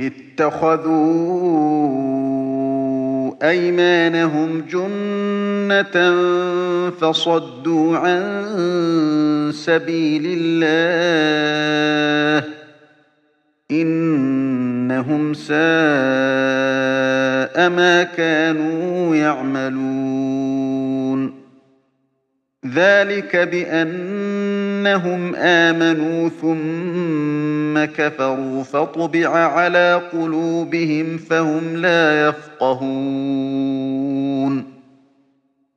اتخذوا أيمانهم جنة فصدوا عن سبيل الله إنهم ساء ما كانوا يعملون ذلك بأنهم آمنوا ثم كفروا فطبع على قلوبهم فهم لا يفقهون.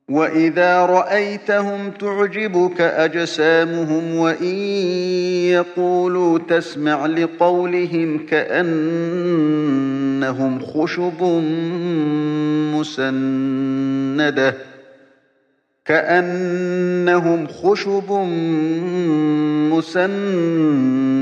وإذا رأيتهم تعجبك أجسامهم وإن يقولوا تسمع لقولهم كأنهم خشب مسندة كأنهم خشب مسندة.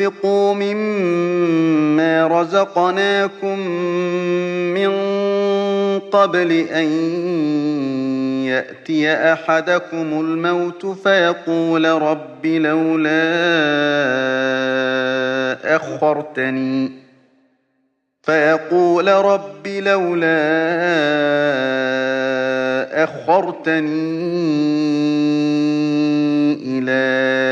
وأنفقوا مما رزقناكم من قبل أن يأتي أحدكم الموت فيقول رب لولا أخرتني فيقول رب لولا أخرتني إلى